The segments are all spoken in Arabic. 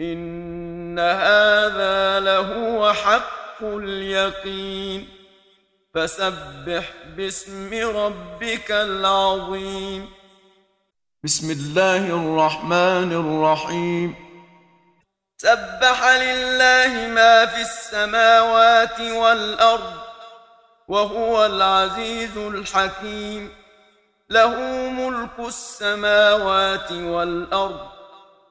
ان هذا لهو حق اليقين فسبح باسم ربك العظيم بسم الله الرحمن الرحيم سبح لله ما في السماوات والارض وهو العزيز الحكيم له ملك السماوات والارض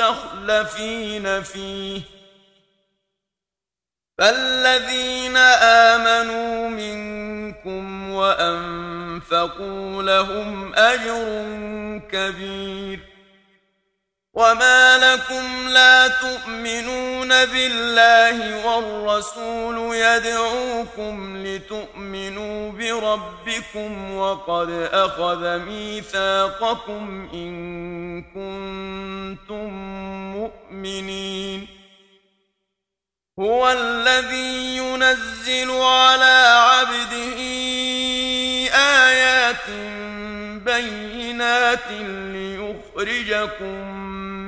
المستخلفين فيه. فالذين آمنوا منكم وأنفقوا لهم أجر كبير. وما لكم لا تؤمنون بالله والرسول يدعوكم لتؤمنوا بربكم وقد أخذ ميثاقكم إن كنتم مؤمنين هو الذي ينزل على عبده آيات بينات ليخرجكم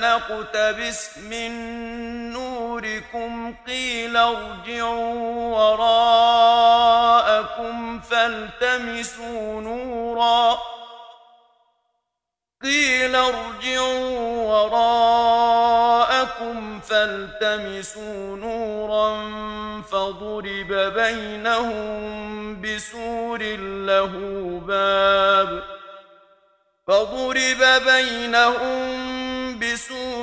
نقتبس من نوركم قيل ارجعوا وراءكم فالتمسوا نورا قيل ارجعوا وراءكم فالتمسوا نورا فضرب بينهم بسور له باب فضرب بينهم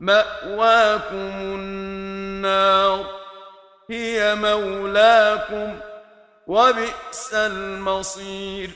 مأواكم النار هي مولاكم وبئس المصير.